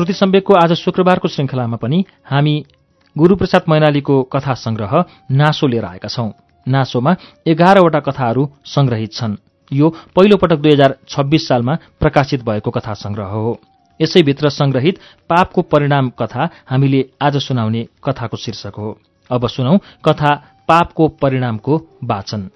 श्रुति सम्वेकको आज शुक्रबारको श्रृङ्खलामा पनि हामी गुरूप्रसाद मैनालीको कथा संग्रह नासो लिएर आएका छौं। नासोमा एघारवटा कथाहरू संग्रहित छन्। यो पहिलो पटक दुई हजार छब्बीस सालमा प्रकाशित भएको कथा संग्रह हो। यसैभित्र संग्रहित पापको परिणाम कथा हामीले आज सुनाउने कथाको शीर्षक हो। अब सुनौ कथा पापको परिणामको वाचन।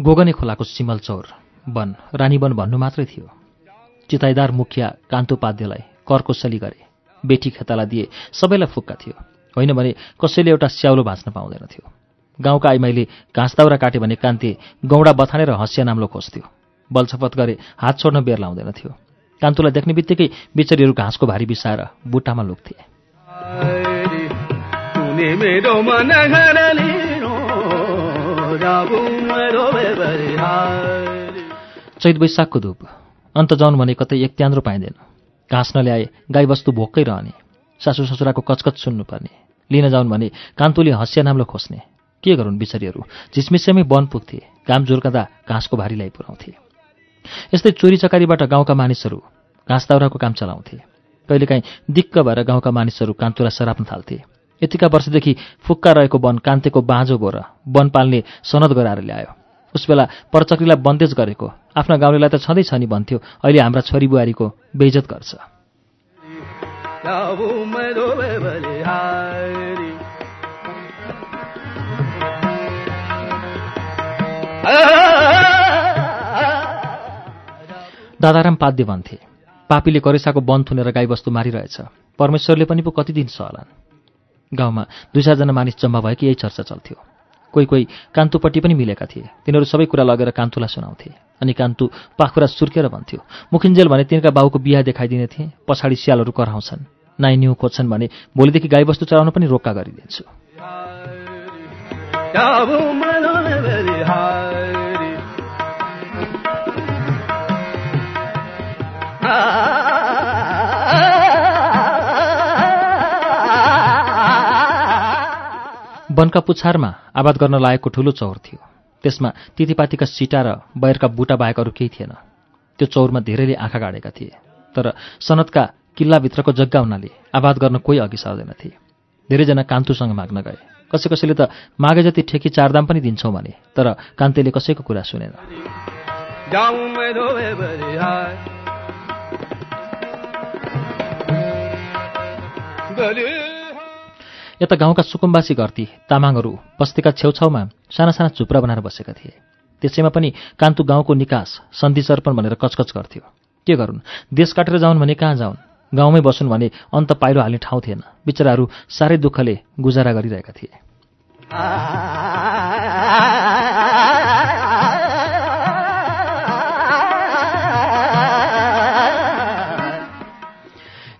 गोगने खोलाको सिमल चौर वन रानीवन भन्नु मात्रै थियो। चिताइदार मुखिया कान्तोपाध्यलाई करकोसली गरे। बेटी खेताला दिए सबैलाई फुक्का थियो। होइन भने कसैले एउटा स्याउलो भाँच्न पाउँदैन थियो। गाउँका आइमाईले घाँस दाउरा काट्यो भने कान्ते गौडा बथानेर हँसिया नाम्लो खोज्थ्यो। बलछपत गरे हात छोड्न बेर लाउँदैन थियो। कान्तुलाई देख्ने बित्तिकै बिचरीहरू घाँसको भारी बिसाएर बुट्टामा लुक्थे चैत वैशाखको धुप। अन्त जाउन् भने कतै एक त्यान्द्रो पाइँदैन। घाँस नल्याए गाईबस्तु भोक्कै रहने। सासु ससुराको कचकच सुन्नुपर्ने। लिन जाउन् भने कान्तुले हँसिया नाम्लो खोज्ने। के गरून् बिचरीहरू? झिसमिसेमै वन पुग्थे। घाम जुर्कँदा घाँसको भारी ल्याइ पुऱ्याउँथे यस्तै चोरी चकारीबाट गाउँका मानिसहरू घाँस दाउराको काम चलाउँथे। कहिलेकाहीँ दिक्क भएर गाउँका मानिसहरू कान्तुलाई सराप्न थाल्थे। यतिका वर्षदेखि फुक्का रहेको वन कान्तेको बाँझो बोर वन पाल्ने सनद गराएर ल्यायो। उस बेला परचक्रीलाई बन्देज गरेको आफ्ना गाउँलेलाई त छँदैछ नि भन्थ्यो अहिले हाम्रा छोरी बुहारीको बेइजत गर्छ दादाराम पाद्य भन्थे। पापीले करेसाको वन थुनेर गाईबस्तु मारिरहेछ। परमेश्वरले पनि पो कति दिन सहलान् गाउँमा दुई चारजना मानिस जम्मा भएकी यही चर्चा चल्थ्यो। कोही कोही कान्तुपट्टि पनि मिलेका थिए। तिनीहरू सबै कुरा लगेर कान्तुलाई सुनाउँथे। अनि कान्तु पाखुरा सुर्केर भन्थ्यो मुखिन्जेल भने तिनका बाउको बिहा देखाइदिने थिए पछाडि स्यालहरू कराउँछन्। नाइ न्यु खोज्छन् भने भोलिदेखि गाईबस्तु चलाउन पनि रोक्का गरिदिन्छु। वनका पुछारमा आबाद गर्न लागेको ठुलो चौर थियो। त्यसमा तितीपातीका सिटा र बैरका बुटा बाहेक अरू केही थिएन। त्यो चौरमा धेरैले आँखा गाडेका थिए। तर सनदका किल्लाभित्रको जग्गा हुनाले आबाद गर्न कोही अघि सर्दैनथे धेरैजना कान्तुसँग माग्न गए। कसै कसैले त मागे जति ठेकी चारदाम पनि दिन्छौँ भने तर कान्तेले कसैको कुरा सुनेन। यता गाउँका सुकुम्बासी घरती तामाङहरू बस्तीका छेउछाउमा साना साना झुप्रा बनाएर बसेका थिए। त्यसैमा पनि कान्तु गाउँको निकास सन्धि सर्पण भनेर कचकच गर्थ्यो। के गरून्? देश काटेर जाउन् भने कहाँ जाउन्? गाउँमै बसुन् भने अन्त पाइरो हाल्ने ठाउँ थिएन। बिचराहरू साह्रै दुःखले गुजारा गरिरहेका थिए।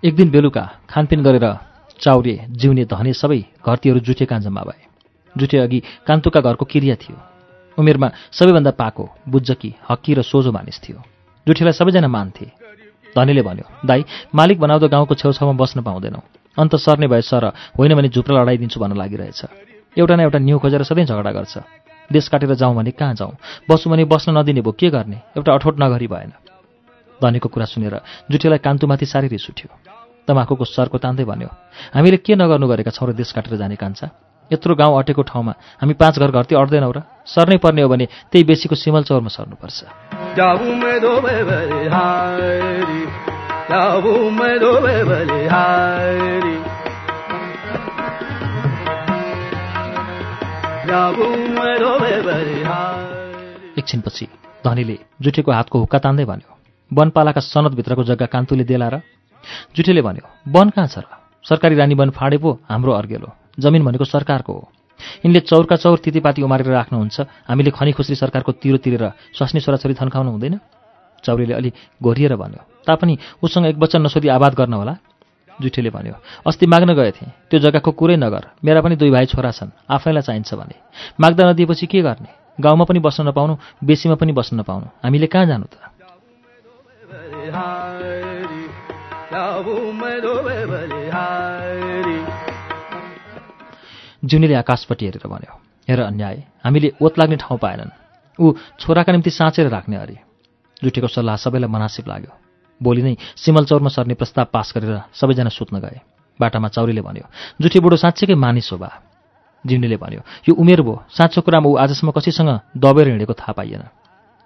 एक दिन बेलुका खानपिन गरेर चाउरे जिउने धने सबै घरतीहरू जुठे जम्मा भए। जुठे अघि कान्तुका घरको किरिया थियो। उमेरमा सबैभन्दा पाको बुज्जकी हक्की र सोझो मानिस थियो। जुठेलाई सबैजना मान्थे। धनीले भन्यो दाई मालिक बनाउँदो गाउँको छेउछाउमा बस्न पाउँदैनौ। अन्त सर्ने भए सर होइन भने झुप्रा लडाइदिन्छु भन्न लागिरहेछ। एउटा न एउटा न्यु खोजेर सधैँ झगडा गर्छ। देश काटेर जाउँ भने कहाँ जाउँ? बसौँ भने बस्न नदिने भयो के गर्ने? एउटा अठोट नगरी भएन। धनीको कुरा सुनेर जुठेलाई कान्तुमाथि साह्रै रिस उठ्यो। तमाखुको सरको तान्दै भन्यो हामीले के नगर्नु गरेका छौँ र देश काटेर जाने कान्छा? यत्रो गाउँ अटेको ठाउँमा हामी पाँच घर घरती अट्दैनौँ र सर्नै पर्ने हो भने त्यही बेसीको सिमल चौरमा सर्नुपर्छ। एकछिनपछि धनीले जुठेको हातको हुक्का तान्दै भन्यो वनपालाका सनदभित्रको जग्गा कान्तुले देला र जुठेले भन्यो वन कहाँ छ र सरकारी रानी वन फाँडे पो हाम्रो अर्गेलो जमिन भनेको सरकारको हो यिनले चौरका चौर तितेपाती उमारेर राख्नुहुन्छ हामीले खनी खुस्री सरकारको तिरो तिरेर स्वास्नी छोराछोरी थन्काउनु हुँदैन चौरीले अलि घोरिएर भन्यो तापनि उसँग एक वचन नसोधी आवाद गर्न होला जुठेले भन्यो अस्ति माग्न गए थिएँ त्यो जग्गाको कुरै नगर मेरा पनि दुई भाइ छोरा छन् आफैलाई चाहिन्छ भने माग्दा नदिएपछि के गर्ने गाउँमा पनि बस्न नपाउनु बेसीमा पनि बस्न नपाउनु हामीले कहाँ जानु त जुनीले आकाशपट्टि हेरेर भन्यो हेर अन्याय हामीले ओत लाग्ने ठाउँ पाएनन्। ऊ छोराका निम्ति साँचेर राख्ने अरे जुठेको सल्लाह सबैलाई मनासिब लाग्यो। भोलि नै सिमलचौरमा सर्ने प्रस्ताव पास गरेर सबैजना सुत्न गए। बाटामा चौरीले भन्यो जुठी बुढो साँच्चैकै मानिस हो बा जिन्डीले भन्यो यो उमेर भयो। साँचो कुरामा ऊ आजसम्म कसैसँग दबेर हिँडेको थाहा पाइएन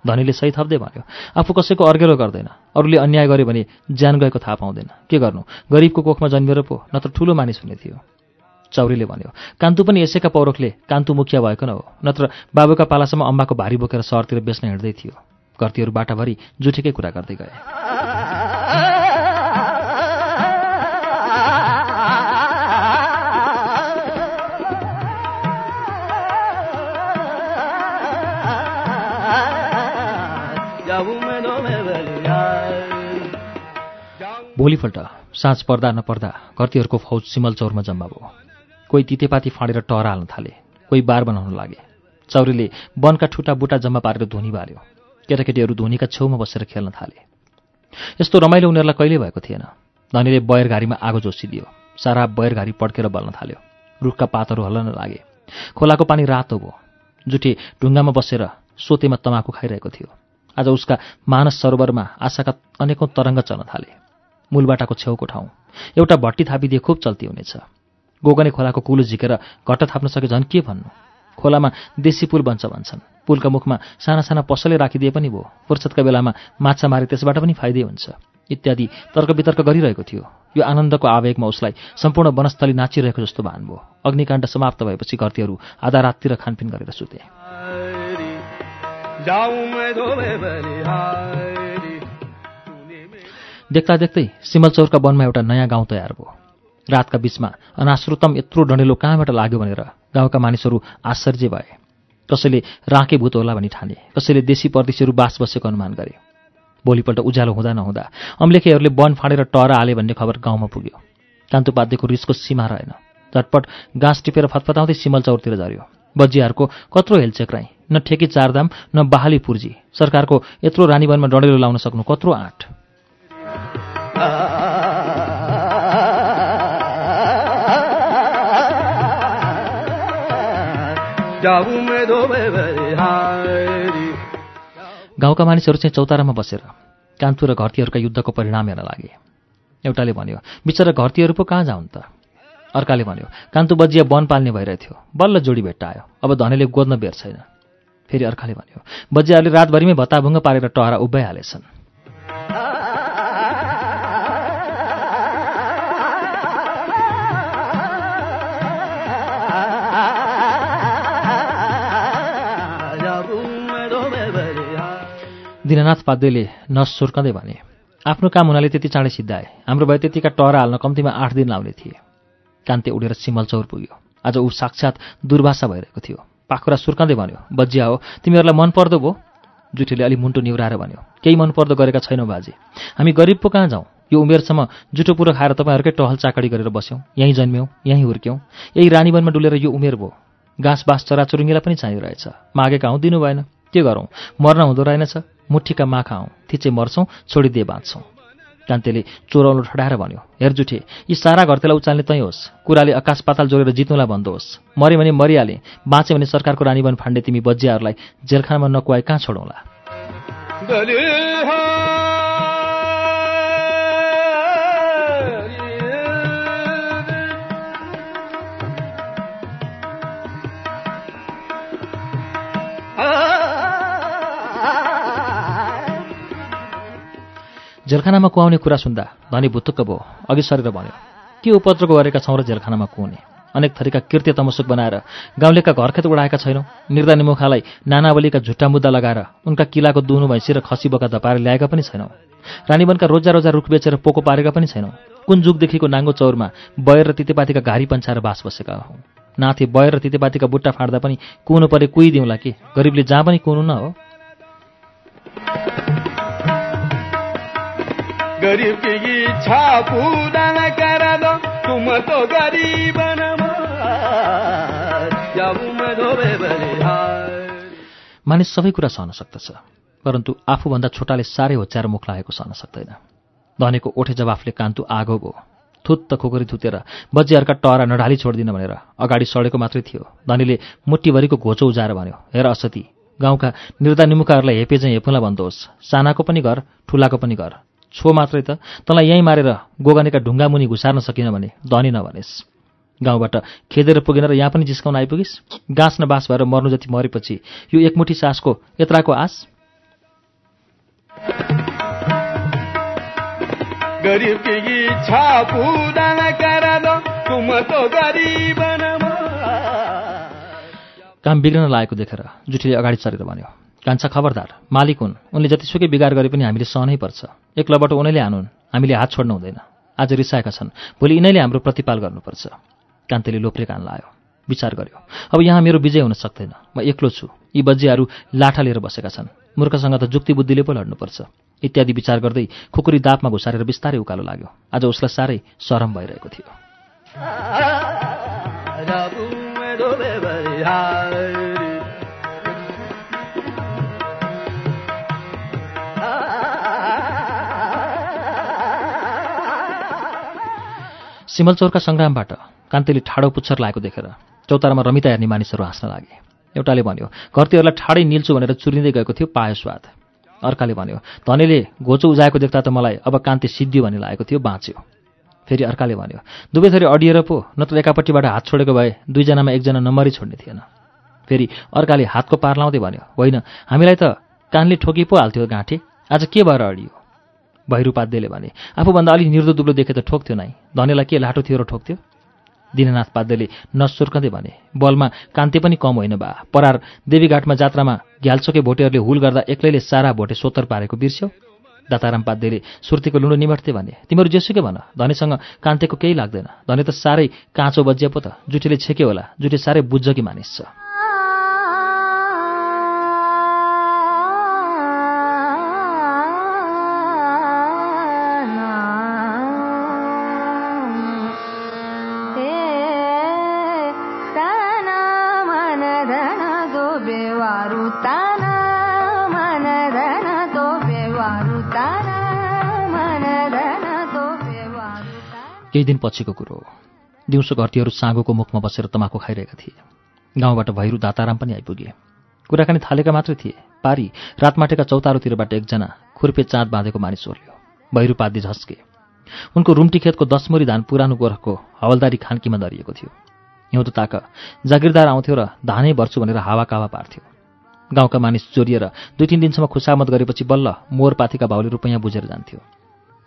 धनीले सही थप्दै भन्यो आफू कसैको अर्गेलो गर्दैन। अरूले अन्याय गर्यो भने ज्यान गएको थाहा पाउँदैन। के गर्नु? गरिबको कोखमा जन्मेर पो नत्र ठुलो मानिस हुने थियो। चौरीले भन्यो कान्तु पनि यसैका पौरखले कान्तु मुखिया भएको न हो। नत्र बाबुका पालासम्म अम्बाको भारी बोकेर सहरतिर बेच्न हिँड्दै थियो। घरतीहरू बाटाभरि जुठेकै कुरा गर्दै गए। भोलिपल्ट साँझ पर्दा नपर्दा घरतीहरूको फौज सिमल चौरमा जम्मा भयो। कोही तितेपाती फाँडेर टहरा हाल्न थाले कोही बार बनाउन लागे। चौरीले वनका ठुटा बुटा जम्मा पारेर धुनी बाल्यो। केटाकेटीहरू धुनीका छेउमा बसेर खेल्न थाले। यस्तो रमाइलो उनीहरूलाई कहिल्यै भएको थिएन। धनीले बयरघारीमा आगो जोसिदियो। सारा बयरघारी पड्केर बल्न थाल्यो। रुखका पातहरू हल्लन लागे। खोलाको पानी रातो भयो। जुठे ढुङ्गामा बसेर सोतेमा तमाखु खाइरहेको थियो। आज उसका मानस सरोवरमा आशाका अनेकौँ तरङ्ग चल्न थाले। मूलबाटाको छेउको ठाउँ। एउटा भट्टी थापिदिए खुब चल्ती हुनेछ। गोगने खोलाको कुलो झिकेर घट्ट थाप्न सके झन् के भन्नु? खोलामा देशी पुल बन्छ भन्छन्। पुलका मुखमा साना साना पसले राखिदिए पनि भयो। फुर्सदका बेलामा माछा मारे त्यसबाट पनि फाइदै हुन्छ। इत्यादि तर्क वितर्क गरिरहेको थियो। यो आनन्दको आवेगमा उसलाई सम्पूर्ण वनस्थली नाचिरहेको जस्तो भान भयो अग्निकाण्ड समाप्त भएपछि घरतीहरू आधा राततिर खानपिन गरेर सुते। देख्दा देख्दै सिमलचौरका वनमा एउटा नयाँ गाउँ तयार भयो। रातका बीचमा अनाश्रुतम यत्रो डढेलो कहाँबाट लाग्यो भनेर गाउँका मानिसहरू आश्चर्य भए। कसैले राँके भूत होला भनी ठाने कसैले देशी परदेशीहरू बास बसेको अनुमान गरे। भोलिपल्ट उज्यालो हुँदा नहुँदा अम्लेखेहरूले वन फाँडेर टहरा हाले भन्ने खबर गाउँमा पुग्यो। कान्तुपाध्यको रिसको सीमा रहेन। झटपट गाँस टिपेर फतफताउँदै सिमल चौरतिर झऱ्यो। बजियाहरूको कत्रो हेलचेक्राई न ठेकी चारदाम न बहाली पुर्जी सरकारको यत्रो रानीवनमा डढेलो लाउन सक्नु कत्रो आँट। गाउँका मानिसहरू चाहिँ चौतारामा बसेर कान्तु र घरतीहरूका युद्धको परिणाम हेर्न लागे। एउटाले भन्यो बिचरा घरतीहरू पो कहाँ जाउन् त? अर्काले भन्यो कान्तु बजिया वन पाल्ने भइरहेथ्यो। बल्ल जोडी भेट्टा आयो अब धनेले गोद्न बेर छैन। फेरि अर्काले भन्यो बजियाहरूले रातभरिमै भत्ताभुङ्ग पारेर टहरा उभ्याइहालेछन् दिननाथ पाद्यले नस सुर्कँदै भने आफ्नो काम हुनाले त्यति चाँडै सिद्धाए। हाम्रो भए त्यतिका टहरा हाल्न कम्तीमा आठ दिन लाउने थिए कान्ते उडेर सिमल चौर पुग्यो। आज ऊ साक्षात् दुर्वासा भइरहेको थियो। पाखुरा सुर्कँदै भन्यो बजिया हो तिमीहरूलाई मन पर्दो भयो जुठीले अलि मुन्टो निहुराएर भन्यो केही मन पर्दो गरेका छैनौ बाजे। हामी गरिब पो कहाँ जाउँ? यो उमेरसम्म जुठो पुरो खाएर तपाईँहरूकै टहल चाकडी गरेर बस्यौँ। यहीँ जन्म्यौँ यहीँ हुर्क्यौँ। यही रानीवनमा डुलेर यो उमेर भयो घाँस बाँस चराचुरुङ्गीलाई पनि चाहिरहेछ मागेका हौँ? दिनु भएन। के गरौँ? मर्न हुँदो रहेनछ। मुठीका माखा हौँ। थिचे मर्छौँ छोडिदिए बाँच्छौँ। कान्तेले चोराउनु ठडाएर भन्यो हेरजुठे यी सारा घरतेलाई उचाल्ने तै होस्। कुराले आकाश पाताल जोडेर जित्नुलाई होस्। मऱ्यो भने मरिहाले बाँच्यो भने सरकारको रानीवन फान्डे तिमी बजियाहरूलाई जेलखानामा नकुवाए कहाँ छोडौँला? जेलखानामा कुहाउने कुरा सुन्दा धनी भुतुक्क भयो अघि सरेर भन्यो के उपद्रो गरेका छौँ र जेलखानामा कुहुने? अनेक थरीका कृत्य तमसुक बनाएर गाउँलेका घरखेत उडाएका छैनौँ? निर्दा निमुखालाई नानावलीका झुट्टा मुद्दा लगाएर उनका किलाको दुनु भैँसी र खसी बोका धपाएर ल्याएका पनि छैनौँ? रानीवनका रोजा रोजा रुख बेचेर पोको पारेका पनि छैनौँ? कुन जुगदेखिको नाङ्गो चौरमा बयर र तितेपातीका घारी पन्छाएर बास बसेका हौँ? नाथे बयर र तितेपातीका बुट्टा फाँड्दा पनि कुनु परे कुही दिउँला कि? गरिबले जहाँ पनि कुनु न हो। करा दो तुम तो गरीब मानिस सबै कुरा सहन सक्दछ परन्तु आफूभन्दा छोटाले साह्रै होच्याएर मुख लागेको सहन सक्दैन धनेको ओठे जवाफले कान्तु आगो भयो थुत्त खुकुरी थुतेर बजियारका टहरा नढाली छोडिदिन भनेर अगाडि सडेको मात्रै थियो धनीले मुट्टीभरिको घोचो उजाएर भन्यो हेर असती गाउँका निर्दा निमुखाहरूलाई हेपे चाहिँ हेपुला भन्दोस् सानाको पनि घर ठुलाको पनि घर छो मात्रै त तँलाई यहीँ मारेर गोगनेका ढुङ्गा मुनि घुसार्न सकिन भने धनी नभनेस्। गाउँबाट खेदेर पुगेन र यहाँ पनि जिस्काउन आइपुगिस्? गाँस न बाँस भएर मर्नु जति मरेपछि यो एकमुठी सासको यत्राको आस? काम बिग्रन लागेको देखेर जुठीले अगाडि चढेर भन्यो कान्छा खबरदार मालिक हुन्। उनले जतिसुकै बिगार गरे पनि हामीले सहनै पर्छ। एक उनैले हानुन् हामीले हात छोड्नु हुँदैन। आज रिसाएका छन्। भोलि यिनैले हाम्रो प्रतिपाल गर्नुपर्छ। कान्तिले लोप्रे कान लायो। विचार गर्यो अब यहाँ मेरो विजय हुन सक्दैन। म एक्लो छु। यी बजियाहरू लाठा लिएर बसेका छन्। मूर्खसँग त जुक्ति बुद्धिले पो लड्नुपर्छ इत्यादि विचार गर्दै खुकुरी दापमा घुसारेर बिस्तारै उकालो लाग्यो। आज उसलाई साह्रै सरम भइरहेको थियो। सिमलचौरका सङ्ग्रामबाट कान्तिले ठाडो पुच्छर लागेको देखेर चौतारामा रमिता हेर्ने मानिसहरू हाँस्न लागे। एउटाले भन्यो घरतीहरूलाई ठाडै निल्छु भनेर चुरिँदै गएको थियो पायो स्वाद। अर्काले भन्यो धनीले घोचो उजाएको देख्दा त मलाई अब कान्ति सिद्धियो भन्ने लागेको थियो बाँच्यो। फेरि अर्काले भन्यो दुवै थरी अडिएर पो नत्र एकापट्टिबाट हात छोडेको भए दुईजनामा एकजना नम्बरै छोड्ने थिएन। फेरि अर्काले हातको पार लाउँदै भन्यो होइन हामीलाई त कानले ठोकी पो हाल्थ्यो गाँठे आज के भएर अडियो? भैरूपाध्यले भने आफूभन्दा अलिक निर्दो दुब्लो देखे त ठोक्थ्यो नै धनीलाई के लाटो थियो र ठोक्थ्यो? दिननाथ पाध्यले नसुर्कँदै भने बलमा कान्ति पनि कम होइन बा। परार देवीघाटमा जात्रामा घ्यालचोके भोटेहरूले हुल गर्दा एक्लैले सारा भोटे सोतर पारेको बिर्स्यो? दाताराम पाध्यले सुर्तीको लुडो निमट्थे भने तिमीहरू जेसुकै भन धनीसँग कान्तेको केही लाग्दैन। धनी त साह्रै काँचो बजिया पो त। जुठीले छेक्यो होला। जुठी साह्रै बुझ्छ कि मानिस छ। केही दिन पछिको कुरो हो। दिउँसो घरतीहरू साँगोको मुखमा बसेर तमाखु खाइरहेका थिए। गाउँबाट भैरू दाताराम पनि आइपुगे। कुराकानी थालेका मात्रै थिए। पारी रातमाटेका चौतारोतिरबाट एकजना खुर्पे चाँद बाँधेको मानिस ओर्ल्यो भैरू पादी झस्के। उनको रुम्टी खेतको दसमुरी धान पुरानो गोरखको हवलदारी खान्कीमा दरिएको थियो। हिउँदो ताक जागिरदार आउँथ्यो र धानै भर्छु भनेर हावाकावा पार्थ्यो। गाउँका मानिस जोरिएर दुई तिन दिनसम्म खुसामत गरेपछि बल्ल मोरपाथीका भाउले रुपैयाँ बुझेर जान्थ्यो।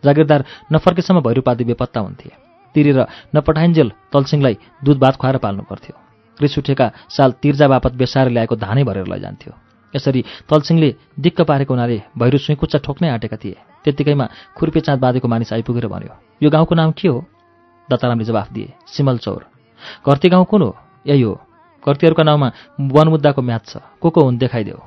जागिरदार नफर्केसम्म भैरूपादी बेपत्ता हुन्थे। तिरेर नपठाइन्जेल तलसिंहलाई दुध भात खुवाएर पाल्नु पर्थ्यो। रिस उठेका साल तिर्जा बापत बेसाएर ल्याएको धानै भरेर लैजान्थ्यो। यसरी तलसिंहले दिक्क पारेको हुनाले भैरू सुइँकुच्चा ठोक्नै आँटेका थिए। त्यत्तिकैमा खुर्पे चाँद बाँधेको मानिस आइपुगेर भन्यो यो गाउँको नाम के हो? दत्तारामले जवाफ दिए सिमल चौर। घरती गाउँ कुन हो? यही हो। घरतीहरूका नाउँमा वनमुद्दाको म्याच छ। को को हुन् देखाइदेऊ।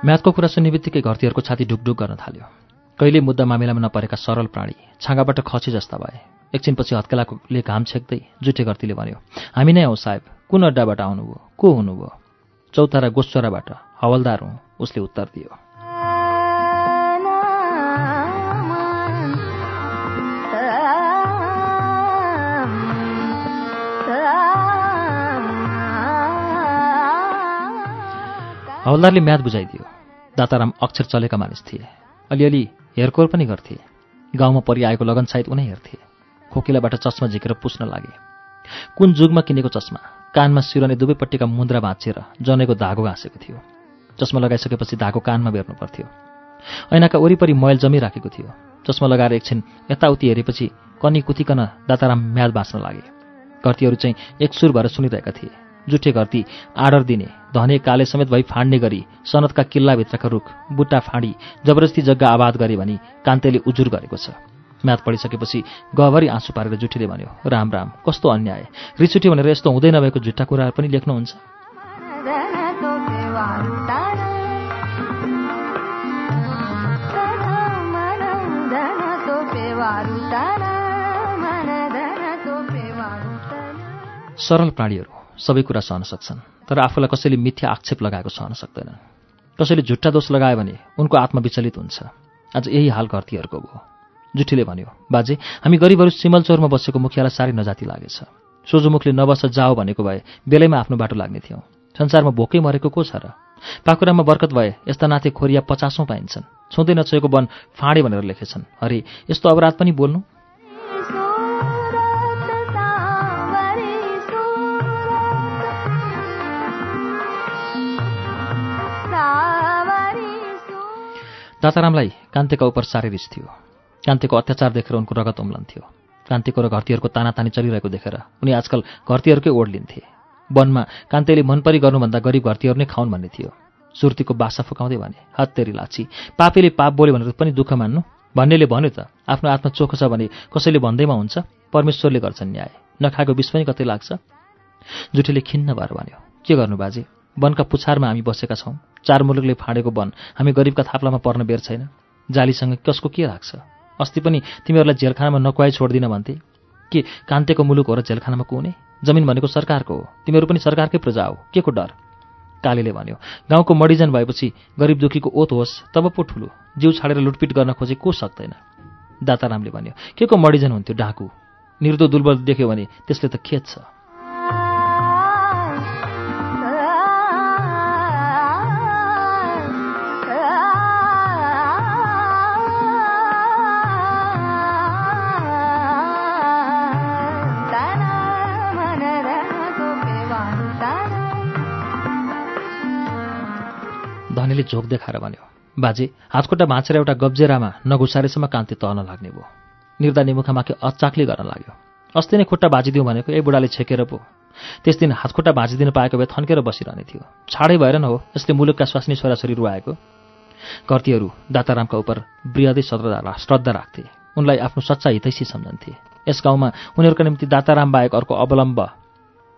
म्याथको कुरा सुन्ने बित्तिकै घरतीहरूको छाती ढुकढुक गर्न थाल्यो। कहिले मुद्दा मामिलामा नपरेका सरल प्राणी छाँगाबाट खसी जस्ता भए। एकछिनपछि हत्केलाले घाम छेक्दै जुठे घरतीले भन्यो हामी नै हौ साहेब कुन अड्डाबाट आउनुभयो? को हुनुभयो? चौतारा गोस्चराबाट हवलदार हुँ उसले उत्तर दियो। हवलदारले म्याद बुझाइदियो। दाताराम अक्षर चलेका मानिस थिए। अलिअलि हेरकोर पनि गर्थे। गाउँमा परिआएको लगनसाहित उनै हेर्थे। खोकिलाबाट चस्मा झिकेर पुस्न लागे। कुन जुगमा किनेको चस्मा? कानमा सिरने दुवैपट्टिका मुन्द्रा भाँचेर जनेको धागो घाँसेको थियो। चस्मा लगाइसकेपछि धागो कानमा बेर्नु पर्थ्यो। ऐनाका वरिपरि मैल जमिराखेको थियो। चस्मा लगाएर एकछिन यताउति हेरेपछि कनी कुतिकन दाताराम म्याद बाँच्न लागे। घरतीहरू चाहिँ एकसुर भएर सुनिरहेका थिए। जुठे घरती आडर दिने धने काले समेत भई फाँड्ने गरी सनदका किल्लाभित्रका रुख बुट्टा फाँडी जबरजस्ती जग्गा आबाद गरे भनी कान्तेले उजुर गरेको छ। म्याथ पढिसकेपछि गहभरि आँसु पारेर जुठीले भन्यो राम राम कस्तो अन्याय? रिस उठ्यो भनेर यस्तो हुँदै नभएको झुट्टा कुराहरू पनि लेख्नुहुन्छ? सरल प्राणीहरू सबै कुरा सहन सक्छन्। तर आफूलाई कसैले मिथ्या आक्षेप लगाएको सहन सक्दैनन् कसैले झुट्टा दोष लगायो भने उनको आत्मा विचलित हुन्छ। आज यही हाल घरतीहरूको भयो जुठीले भन्यो बाजे हामी गरिबहरू सिमलचौरमा बसेको मुखियालाई साह्रै नजाति लागेछ। सोझोमुखले नबस जाओ भनेको भए बेलैमा आफ्नो बाटो लाग्ने थियौँ। संसारमा भोकै मरेको को छ र? पाकुरामा बर्कत भए यस्ता नाथे खोरिया पचासौँ पाइन्छन्। छुँदै नछोएको वन फाँडे भनेर लेखेछन्। अरे यस्तो अपराध पनि बोल्नु? दातारामलाई कान्तिका उप साह्रै रिस थियो कान्तिको अत्याचार देखेर उनको रगत उम्लन्थ्यो कान्तिको र घरतीहरूको तानातानी चलिरहेको देखेर उनी आजकल घरतीहरूकै ओढ लिन्थे। वनमा कान्तिले मनपरी गर्नुभन्दा गरिब घरतीहरू नै खाउन् भन्ने थियो। सुर्तीको बासा फुकाउँदै भने हत्तेरी लाछी पापीले पाप बोल्यो भनेर पनि दुःख मान्नु? भन्नेले भन्यो त आफ्नो आत्मा चोखो छ भने कसैले भन्दैमा हुन्छ? परमेश्वरले गर्छन् न्याय। नखाएको विष पनि कतै लाग्छ? जुठीले खिन्न भएर भन्यो के गर्नु बाजे? वनका पुछारमा हामी बसेका छौँ। चार मुलुकले फाँडेको वन। हामी गरिबका थाप्लामा पर्न बेर छैन। जालीसँग कसको के राख्छ? अस्ति पनि तिमीहरूलाई झेलखानामा नकुवाई छोडिदिन भन्थे। के कान्तेको मुलुक हो र झेलखानामा कुने? जमिन भनेको सरकारको हो। तिमीहरू पनि सरकारकै प्रजा हो। के को डर? कालीले भन्यो गाउँको मडिजन भएपछि गरिब दुखीको ओत होस् तब पो ठुलो। जिउ छाडेर लुटपिट गर्न खोजे को सक्दैन? दातारामले भन्यो के को मडिजन हुन्थ्यो डाकु निर्दो दुर्बल देख्यो भने त्यसले त खेत छ। धनीले झोक देखाएर भन्यो बाजे हातखुट्टा भाँचेर एउटा गब्जेरामा नघुसारेसम्म कान्ति तहन लाग्ने भयो। निर्दा निमुखामाथि अचाक्ली गर्न लाग्यो। अस्ति नै खुट्टा भाँचिदिउँ भनेको ए बुढाले छेकेर पो। त्यस दिन हातखुट्टा भाँचिदिनु पाएको भए थन्केर बसिरहने थियो। छाडै भएर न हो यसले मुलुकका स्वास्नी छोराछोरी रुवाएको। कर्तीहरू दातारामका उप वृहदै श्रद्धा श्रद्धा राख्थे। उनलाई आफ्नो सच्चा हितैसी सम्झन्थे। यस गाउँमा उनीहरूका निम्ति दाताराम बाहेक अर्को अवलम्ब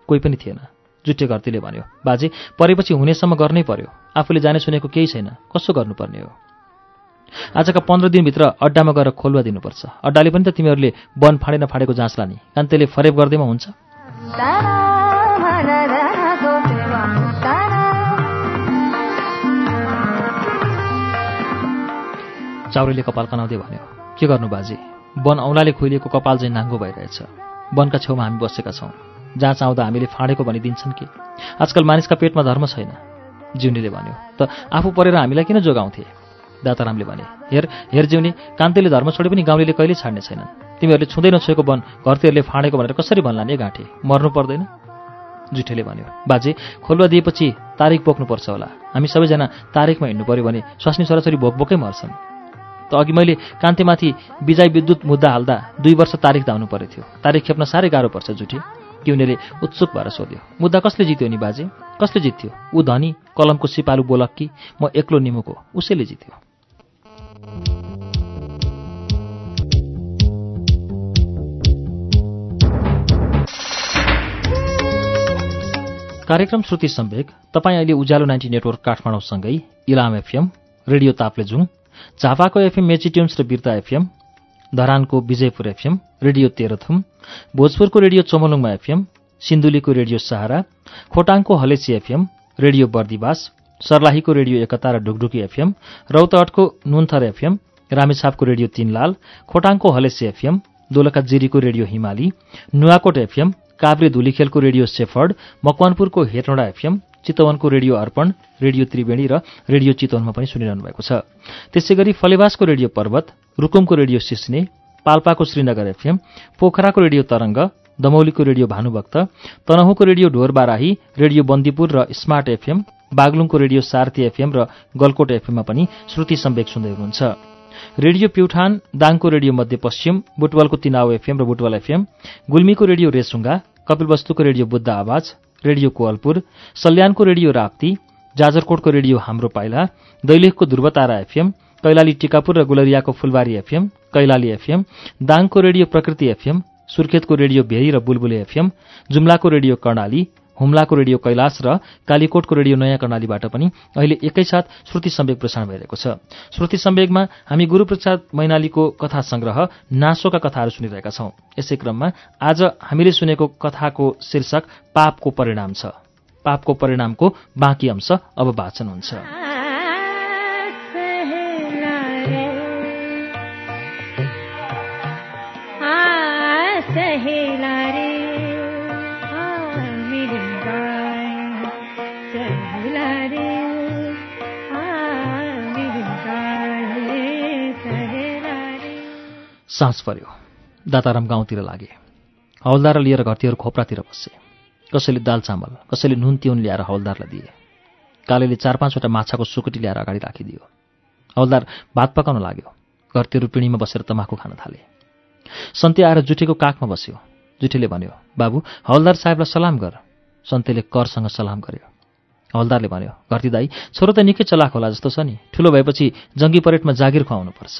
कोही पनि थिएन। जुटे घरतीले भन्यो बाजे परेपछि हुनेसम्म गर्नै पर्यो। आफूले जाने सुनेको केही छैन। कसो गर्नुपर्ने हो? आजका पन्ध्र दिनभित्र अड्डामा गएर खोलुवा दिनुपर्छ। अड्डाले पनि त तिमीहरूले वन फाँडे नफाँडेको जाँच लाने। कान्तेले फरेब गर्दैमा हुन्छ। चाउरीले कपाल कनाउँदै भन्यो के गर्नु बाजे? वन औँलाले खोलिएको कपाल चाहिँ नाङ्गो भइरहेछ। वनका छेउमा हामी बसेका छौँ। जहाँ चाउँदा हामीले फाँडेको भनिदिन्छन् कि? आजकल मानिसका पेटमा धर्म छैन। जिउनीले भन्यो त आफू परेर हामीलाई किन जोगाउँथे? दातारामले भने हेर हेर जिउनी कान्तिले धर्म छोडे पनि गाउँले कहिले छाड्ने छैनन्। तिमीहरूले छुँदै नछोएको वन घरतिरले फाँडेको भनेर कसरी भन्ला नि गाँठे? मर्नु पर्दैन? जुठेले भन्यो बाजे खोलुवा दिएपछि तारिक बोक्नुपर्छ होला। हामी सबैजना तारिकमा हिँड्नु पऱ्यो भने स्वास्नी छोराछोरी भोक बोकै मर्छन्। त अघि मैले कान्तिमाथि बिजाई विद्युत मुद्दा हाल्दा दुई वर्ष तारिक धाउनु परेको थियो तारिक खेप्न साह्रै गाह्रो पर्छ जुठी। किउनेले उत्सुक भएर सोध्यो मुद्दा कसले जित्यो नि बाजे? कसले जित्थ्यो ऊ धनी कलमको सिपालु बोलक म एक्लो निमुको उसैले जित्यो। कार्यक्रम श्रुति सम्वेक तपाईँ अहिले उज्यालो नाइन्टी नेटवर्क काठमाडौँसँगै इलाम एफएम रेडियो ताप्लेजुङ झापाको एफएम मेचिट्युन्स र बिर्ता एफएम धरानको विजयपुर एफएम रेडियो तेह्रथुम भोजपुरको रेडियो चोमलुङमा एफएम सिन्धुलीको रेडियो सहारा खोटाङको हलेसी एफएम रेडियो बर्दिवास सर्लाहीको रेडियो एकता र ढुकढुकी एफएम रौतहटको नुन्थर एफएम रामेछापको रेडियो तीनलाल खोटाङको हलेसी एफएम दोलखा जिरीको रेडियो हिमाली नुवाकोट एफएम काभ्रे धुलीखेलको रेडियो सेफर्ड मकवानपुरको हेटौँडा एफएम चितवनको रेडियो अर्पण रेडियो त्रिवेणी र रेडियो चितवनमा पनि सुनिरहनु भएको छ। त्यसै गरी फलेवासको रेडियो पर्वत रुकुमको रेडियो सिस्ने पाल्पाको श्रीनगर एफएम पोखराको रेडियो तरङ्ग दमौलीको रेडियो भानुभक्त तनहुँको रेडियो ढोरबाराही रेडियो बन्दीपुर र स्मार्ट एफएम बागलुङको रेडियो सारथी एफएम र गलकोट एफएममा पनि श्रुति सम्वेक सुन्दै हुनुहुन्छ। रेडियो प्युठान दाङको रेडियो मध्यपश्चिम बुटवलको तिनाउ एफएम र बुटवल एफएम गुल्मीको रेडियो रेसुङ्गा कपिलवस्तुको रेडियो बुद्ध आवाज रेडियो कोअलपुर सल्यानको रेडियो राप्ती जाजरकोटको रेडियो हाम्रो पाइला दैलेखको ध्रुवतारा एफएम कैलाली टिकापुर र गुलरियाको फुलबारी एफएम कैलाली एफएम दाङको रेडियो प्रकृति एफएम सुर्खेतको रेडियो भेरी र बुलबुले एफएम जुम्लाको रेडियो कर्णाली हुम्लाको रेडियो कैलाश र कालीकोटको रेडियो नयाँ कर्णालीबाट पनि अहिले एकैसाथ श्रुति सम्वेक प्रसारण भइरहेको छ। श्रुति सम्वेकमा हामी गुरूप्रसाद मैनालीको कथा संग्रह नासोका कथाहरू सुनिरहेका छौं। यसै क्रममा आज हामीले सुनेको कथाको शीर्षक पापको परिणाम छ। पापको परिणामको बाँकी अंश अब वाचन हुन्छ। सास पर्यो दाताराम गाउँतिर लागे। हौलदार लिएर घरतिर खोप्रातिर बसे। कसैले दाल चामल कसैले नुन तिउन ल्याएर हौलदारलाई दिए। कालेले चार पाँचवटा माछाको सुकुटी ल्याएर अगाडि राखिदियो। हौलदार भात पकाउन लाग्यो। घरतिर पिँढीमा बसेर तमाखु खान थाले। सन्ते आएर जुठेको काखमा बस्यो। जुठेले भन्यो बाबु हौलदार साहेबलाई सलाम गर। सन्तेले करसँग सलाम गर्यो। हौलदारले भन्यो घरती दाई छोरो त निकै चलाक होला जस्तो छ नि। ठुलो भएपछि जङ्गी परेडमा जागिर खुवाउनुपर्छ।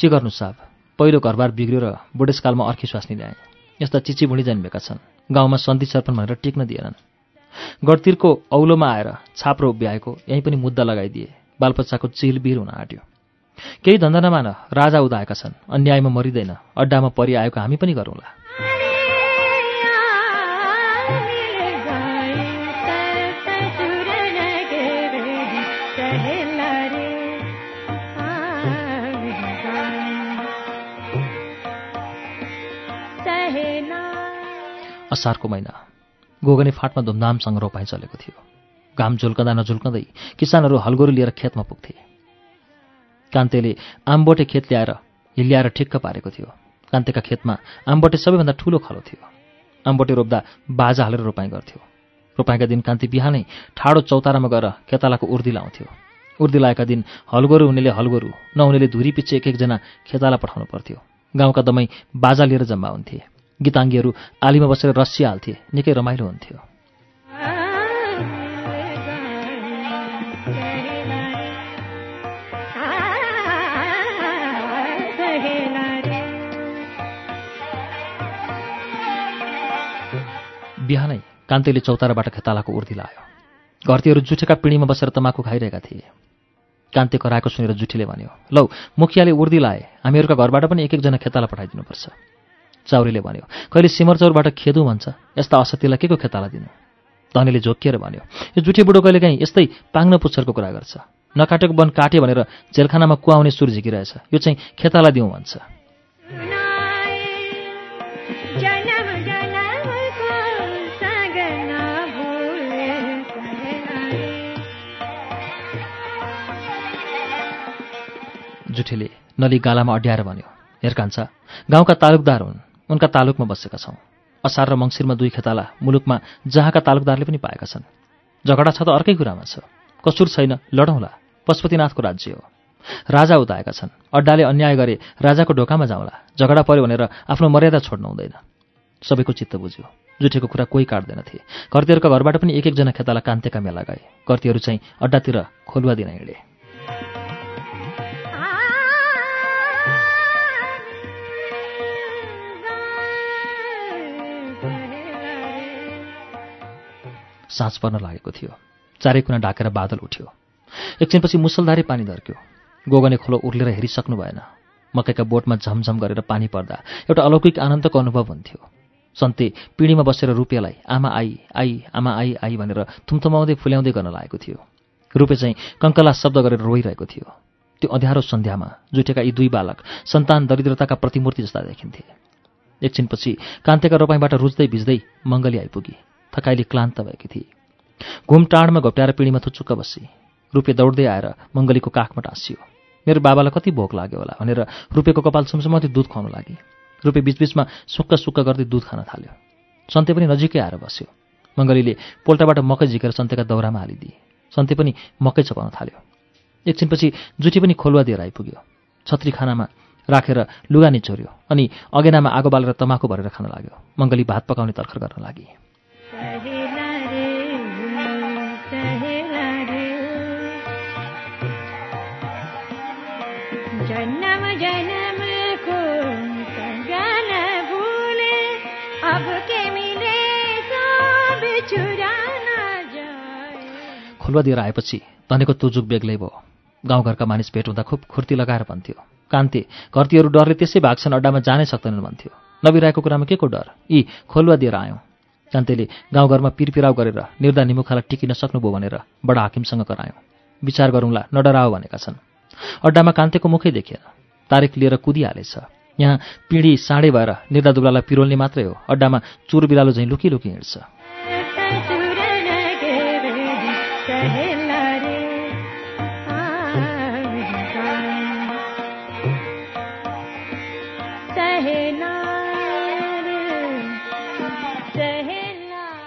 के गर्नु साहब? पहिलो घरबार बिग्रियो र बुढेसकालमा अर्की स्वास्नी ल्याएँ यस्ता चिची भुँडी जन्मेका छन्। गाउँमा सन्धि सर्पण भनेर टेक्न दिएनन्। गडतिरको औलोमा आएर छाप्रो उभ्याएको यहीँ पनि मुद्दा लगाइदिए। बालपच्चाको चिलबिर हुन आँट्यो। केही धन्दा नमान राजा उदाएका छन्। अन्यायमा मरिँदैन। अड्डामा परिआएको हामी पनि गरौँला। असारको महिना। गोगने फाटमा धुमधामसँग रोपाइ चलेको थियो। घाम झुल्कँदा नझुल्कँदै किसानहरू हलगोरु लिएर खेतमा पुग्थे। कान्तेले आम्बोटे खेत ल्याएर हिल्याएर ठिक्क पारेको थियो। कान्तेका खेतमा आम्बोटे सबैभन्दा ठुलो खलो थियो। आम्बोटे रोप्दा बाजा हालेर रोपाइँ गर्थ्यो। रोपाइँका दिन कान्ति बिहानै ठाडो चौतारामा गएर खेतालाको उर्दी लाउँथ्यो। उर्दी लाएका दिन हलगोरु हुनेले हलगोरु नहुनेले धुरी पछि एक एकजना खेताला पठाउनु पर्थ्यो। गाउँका दमै बाजा लिएर जम्मा हुन्थे। गीताङ्गीहरू आलीमा बसेर रस्सी हाल्थे निकै रमाइलो हुन्थ्यो। बिहानै कान्तिले चौताराबाट खेतालाको उर्दी लायो। घरतीहरू जुठेका पिँढीमा बसेर तमाखु खाइरहेका थिए। कान्ति कराएको सुनेर जुठीले भन्यो लौ मुखियाले उर्दी लाए। हामीहरूका घरबाट पनि एक एकजना खेताला पठाइदिनुपर्छ। चाउरीले भन्यो कहिले सिमरचौरबाट खेदु भन्छ? यस्ता असत्यलाई के को खेताला दिनु? धनीले झोकिएर भन्यो यो जुठी बुढो कहिले काहीँ यस्तै पाङ्न पुच्छरको कुरा गर्छ। नकाटेको वन काट्यो भनेर जेलखानामा कुहाउने सुर झिकिरहेछ। यो चाहिँ खेताला दिउँ भन्छ। जुठीले नली गालामा अड्याएर भन्यो हेर्कान्छ गाउँका तालुकदार हुन्। उनका तालुकमा बसेका छौँ। असार र मङ्सिरमा दुई खेताला मुलुकमा जहाँका तालुकदारले पनि पाएका छन्। झगडा छ त अर्कै कुरामा छ। कसुर छैन लडौँला। पशुपतिनाथको राज्य हो। राजा उताएका छन्। अड्डाले अन्याय गरे राजाको ढोकामा जाउँला। झगडा पर्यो भनेर आफ्नो मर्यादा छोड्नु हुँदैन। सबैको चित्त बुझ्यो। जुठेको कुरा कोही काट्दैनथे कर्तीहरूका घरबाट पनि एक एकजना खेताला कान्तेका मेला गए। कर्तीहरू चाहिँ अड्डातिर खोलुवा दिन हिँडे। साँझ पर्न लागेको थियो। चारै कुना ढाकेर बादल उठ्यो। एकछिनपछि मुसलधारे पानी धर्क्यो। गोगने खोलो उर्लेर हेरिसक्नु भएन। मकैका बोटमा झमझम गरेर पानी पर्दा एउटा अलौकिक आनन्दको अनुभव हुन्थ्यो। सन्ते पिँढीमा बसेर रुपियाँलाई आमा आई आई आमा आई आई भनेर थुम्थुमाउँदै फुल्याउँदै गर्न लागेको थियो। रुपे चाहिँ कङ्कला शब्द गरेर रोइरहेको थियो। त्यो अँध्यारो सन्ध्यामा जुटेका यी दुई बालक सन्तान दरिद्रताका प्रतिमूर्ति जस्ता देखिन्थे। एकछिनपछि कान्तेका रोपाइँबाट रुच्दै भिज्दै मङ्गली आइपुगी। थकाइली क्लान्त भएकी थिए। घुम टाढमा घोप्ट्याएर पिँढीमा थुचुक्क बसी। रुपे दौड्दै आएर मङ्गलीको काखमा टाँसियो। मेरो बाबालाई कति भोक लाग्यो होला भनेर रुपेको कपाल सुमसुमाउँदै दुध खुवाउन लागि। रुपे बिचबिचमा सुक्क सुक्क गर्दै दुध खान थाल्यो। सन्ते पनि नजिकै आएर बस्यो। मङ्गलीले पोल्टाबाट मकै झिकेर सन्तेका दौरामा हालिदिए। सन्ते पनि मकै चपाउन थाल्यो। एकछिनपछि जुटी पनि खोलुवा दिएर आइपुग्यो। छत्री खानामा राखेर लुगा निचोर्यो अनि अगेनामा आगो बालेर तमाखु भरेर खान लाग्यो। मङ्गली भात पकाउने तर्खर गर्न लागि। खोलुवा दिएर आएपछि धनेको तुजुक बेग्लै भयो। गाउँघरका मानिस भेट हुँदा खुब खुर्ती लगाएर भन्थ्यो कान्ते घरतीहरू डरले त्यसै भाग्छन् अड्डामा जानै सक्दैनन् भन्थ्यो। नबिराएको कुरामा के को डर? यी खोलुवा दिएर आयौँ। कान्तेले गाउँघरमा पिरपिराउ गरेर निर्दा निमुखालाई टिकिन सक्नुभयो भनेर बडा हाकिमसँग करायौँ। विचार गरौँला नडराओ भनेका छन्। अड्डामा कान्तेको मुखै देखिएन। तारिक लिएर कुदिहालेछ। यहाँ पिँढी साँडे भएर निर्दा दुब्लालाई पिरोल्ने मात्रै हो। अड्डामा चुर बिरालो झैँ लुकी लुकी हिँड्छ।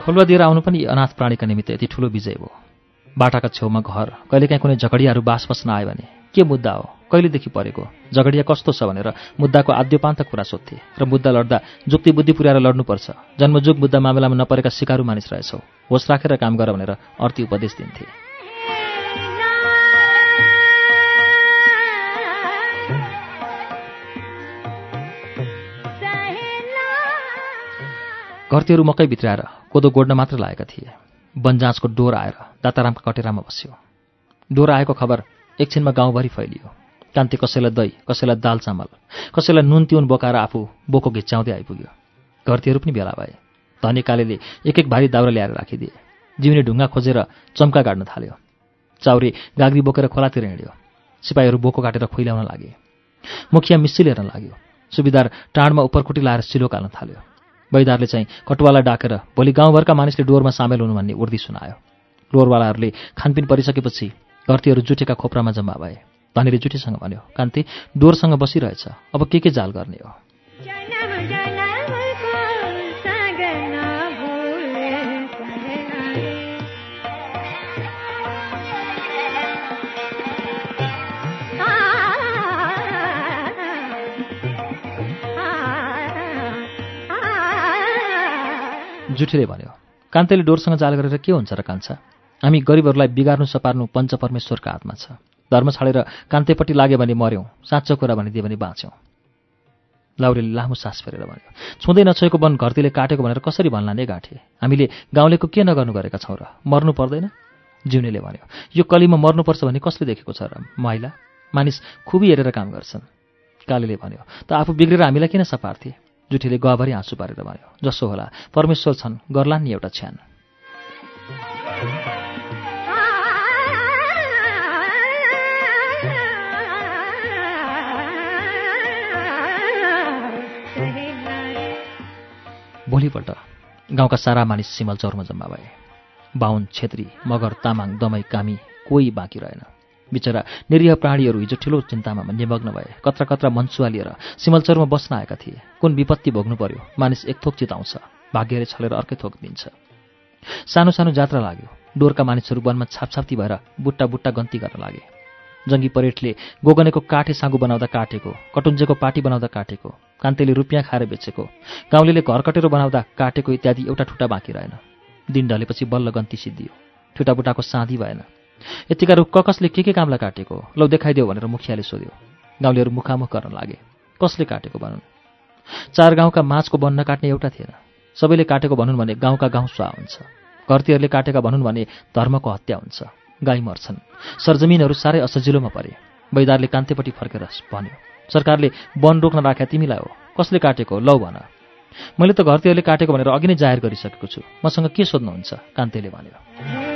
खोलुवा दिएर आउनु पनि अनाथ प्राणीका निमित्त यति ठुलो विजय भयो बाटाका छेउमा घर कहिलेकाहीँ कुनै झगडियाहरू बास बस्न आयो भने के मुद्दा हो? कहिलेदेखि परेको? झगडिया कस्तो छ भनेर मुद्दाको आद्योपान्त कुरा सोध्थे र मुद्दा लड्दा जुक्ति बुद्धि पुर्याएर लड्नुपर्छ। जन्मजुग मुद्दा मामलामा नपरेका सिकारु मानिस रहेछौ। होस राखेर काम गर भनेर अर्थी उपदेश दिन्थे। घरतीहरू मकै भित्राएर कोदो गोड्न मात्र लागेका थिए। बनजाँचको डोर आएर दातारामका कटेरामा बस्यो। डोर आएको खबर एकछिनमा गाउँभरि फैलियो। कान्ति कसैलाई दही कसैलाई दाल चामल कसैलाई नुन तिउन बोकाएर आफू बोको घिच्याउँदै आइपुग्यो। घरतीहरू पनि भेला भए। धनी कालेले एक एक भारी दाउरा ल्याएर राखिदिए। जिउने ढुङ्गा खोजेर चम्का गाड्न थाल्यो। चाउरी गाग्री बोकेर खोलातिर हिँड्यो। सिपाहीहरू बोको काटेर खुइल्याउन लागे। मुखिया मिस्सी लिएर लाग्यो। सुविधार टाँडमा उपरकुटी लाएर सिलो काल्न थाल्यो। बैदारले चाहिँ कटुवालाई डाकेर भोलि गाउँभरका मानिसले डोरमा सामेल हुनु भन्ने उर्दी सुनायो। डोरवालाहरूले खानपिन परिसकेपछि घरतीहरू जुटेका खोप्रामा जम्मा भए। धनीले जुटीसँग भन्यो कान्ति डोरसँग बसिरहेछ। अब के के जाल गर्ने हो? जुठीले भन्यो कान्तेले डोरसँग जाल गरेर के हुन्छ र कान्छा? हामी गरिबहरूलाई बिगार्नु सपार्नु पञ्च परमेश्वरका हातमा छ। धर्म छाडेर कान्तेपट्टि लाग्यो भने मऱ्यौँ साँचो कुरा भनिदियो भने बाँच्यौँ लाउरेले लामो सास फेरेर भन्यो छुँदै नछोएको वन घरतीले काटेको भनेर कसरी भन्ला नै गाँठे? हामीले गाउँलेको के नगर्नु गरेका छौँ र? मर्नु पर्दैन जिउनेले भन्यो यो कलीमा मर्नुपर्छ भने कसले देखेको छ र? महिला मानिस खुबी हेरेर काम गर्छन् कालीले भन्यो त आफू बिग्रेर हामीलाई किन सपार्थे? जुठीले गहभरि आँसु पारेर भन्यो जसो होला परमेश्वर छन् गर्लान् नि एउटा छ्यान। भोलिपल्ट गाउँका सारा मानिस सिमल चौरमा जम्मा भए। बाहुन छेत्री मगर तामाङ दमाई कामी कोही बाँकी रहेन। बिचरा निरीह प्राणीहरू हिजो ठुलो चिन्तामा निमग्न भए। कत्रा कत्रा मनसुवा लिएर सिमलचरमा बस्न आएका थिए। कुन विपत्ति भोग्नु पर्यो? मानिस एक थोक चिताउँछ। भाग्यले छलेर अर्कै थोक दिन्छ। सानो सानो जात्रा लाग्यो। डोरका मानिसहरू वनमा छापछाप्ती भएर बुट्टा बुट्टा गन्ती गर्न लागे। जङ्गी परेटले गोगनेको काठे साँगु बनाउँदा काटेको कटुन्जेको पाटी बनाउँदा काटेको कान्तेले रुपियाँ खाएर बेचेको गाउँले घर कटेरो बनाउँदा काटेको इत्यादि एउटा ठुटा बाँकी रहेन। दिन ढलेपछि बल्ल गन्ती सिद्धियो। ठुटाबुटाको साँधी भएन। यतिका रुख कसले के के कामलाई काटेको? लौ देखाइदेऊ भनेर मुखियाले सोध्यो। गाउँलेहरू मुखामुख गर्न लागे। कसले काटेको भनुन्? चार गाउँका माछको वन नकाट्ने एउटा थिएन। सबैले काटेको भनुन् भने गाउँका गाउँ सुहा हुन्छ। घरतीहरूले काटेका भनुन् भने धर्मको हत्या हुन्छ। गाई मर्छन्। सरजमिनहरू साह्रै असजिलोमा परे। बैदारले कान्तेपट्टि फर्केर भन्यो सरकारले वन रोक्न राख्या तिमीलाई हो। कसले काटेको? लौ भन। मैले त घरतीहरूले काटेको भनेर अघि नै जाहेर गरिसकेको छु। मसँग के सोध्नुहुन्छ? कान्तेले भन्यो।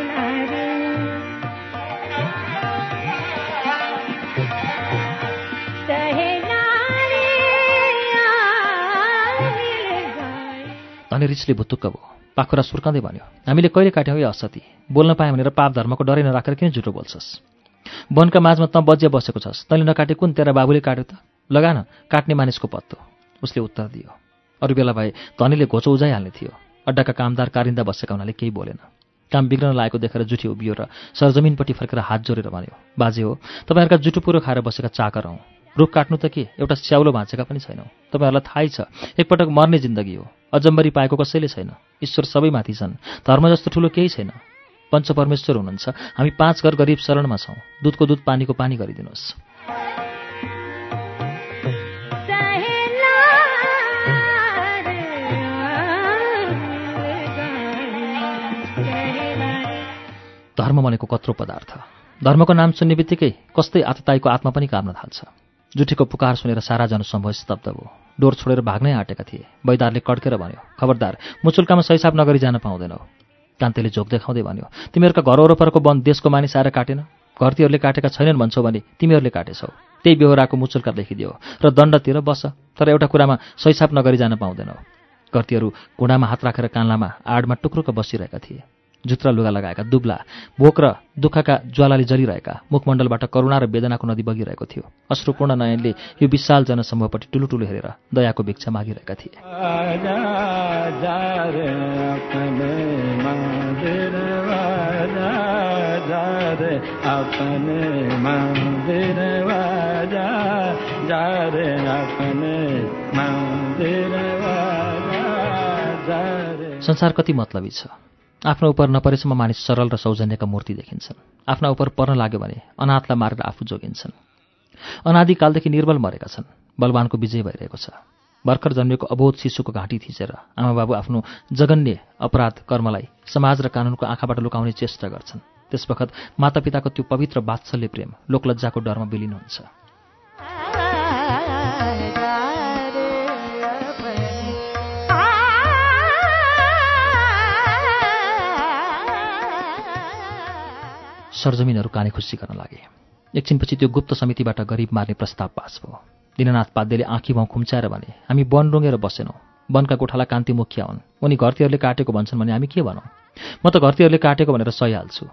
धनी रिसले भुत्तुक्क भयो। पाखुरा सुर्काउँदै भन्यो हामीले कहिले काट्यौँ यो असती? बोल्न पाएँ भनेर पाप धर्मको डरै नराखेर किन झुटो बोल्छस्? वनका माझमा त बजिया बसेको छस्। तैँले नकाटे कुन तेरा बाबुले काट्यो त? लगान काट्ने मानिसको पत्तो उसले उत्तर दियो अरू बेला भए धनीले घोचो उजाइहाल्ने थियो। अड्डाका कामदार कारिन्दा बसेका हुनाले केही बोलेन। काम बिग्रन लागेको देखेर जुठी उभियो र सरजमिनपट्टि फर्केर हात जोडेर भन्यो बाजे हो तपाईँहरूका पुरो खाएर बसेका चाकर हौँ। रुख काट्नु त के? एउटा स्याउलो भाँचेका पनि छैनौँ। तपाईँहरूलाई थाहै छ एकपटक मर्ने जिन्दगी हो। अजम्बरी पाएको कसैले छैन। ईश्वर सबैमाथि छन्। धर्म जस्तो ठुलो केही छैन। पञ्चपरमेश्वर हुनुहुन्छ। हामी पाँच घर गरिब शरणमा छौँ। दुधको दुध पानीको पानी गरिदिनुहोस्। धर्म भनेको कत्रो पदार्थ। धर्मको नाम सुन्ने बित्तिकै कस्तै आतताईको आत्मा पनि काप्न थाल्छ। जुठीको पुकार सुनेर सारा जनसमूह स्तब्ध भयो। डोर छोडेर भाग्नै आँटेका थिए। बैदारले कड्केर भन्यो खबरदार मुचुल्कामा सैसाब नगरी जान पाउँदैनौ। कान्तिले झोक देखाउँदै भन्यो तिमीहरूका घर वरपरको वन देशको मानिस आएर काटेन। घरतीहरूले काटेका छैनन् भन्छौ भने तिमीहरूले काटेछौ। त्यही बेहोराको मुचुल्का देखिदियो र दण्डतिर बस। तर एउटा कुरामा सैसाब नगरी जान पाउँदैनौ। घरतीहरू घुँडामा हात राखेर कान्लामा आडमा टुक्रुक बसिरहेका थिए। जुत्रा लुगा लगाएका दुब्ला भोक र दुःखका ज्वालाले जलिरहेका मुखमण्डलबाट करुणा र वेदनाको नदी बगिरहेको थियो। अश्रुपूर्ण नयनले यो विशाल जनसमूहपट्टि टुलु टुलु हेरेर दयाको भिक्षा मागिरहेका थिए। संसार कति मतलबी छ? आफ्नो उप नपरेसम्म मानिस सरल र सौजन्यका मूर्ति देखिन्छन्। आफ्ना उप पर्न लाग्यो भने अनाथलाई मारेर आफू जोगिन्छन्। अनादिकालदेखि निर्बल मरेका छन्। बलवानको विजय भइरहेको छ। भर्खर जन्मेको अबोध शिशुको घाँटी थिचेर आमाबाबु आफ्नो जगन्य अपराध कर्मलाई समाज र कानुनको आँखाबाट लुकाउने चेष्टा गर्छन्। त्यसवखत मातापिताको त्यो पवित्र वात्सल्य प्रेम लोकलज्जाको डरमा बिलिनुहुन्छ सरजमिनहरू काने खुसी गर्न लागे। एकछिनपछि त्यो गुप्त समितिबाट गरिब मार्ने प्रस्ताव पास भयो। दिननाथ पाध्यले आँखी भाउ खुम्च्याएर भने हामी वन रुँगेर बसेनौँ। वनका गोठाला कान्ति मुखिया हुन्। उनी घरतीहरूले काटेको भन्छन् भने हामी के भनौँ? म त घरतीहरूले काटेको भनेर सहिहाल्छु।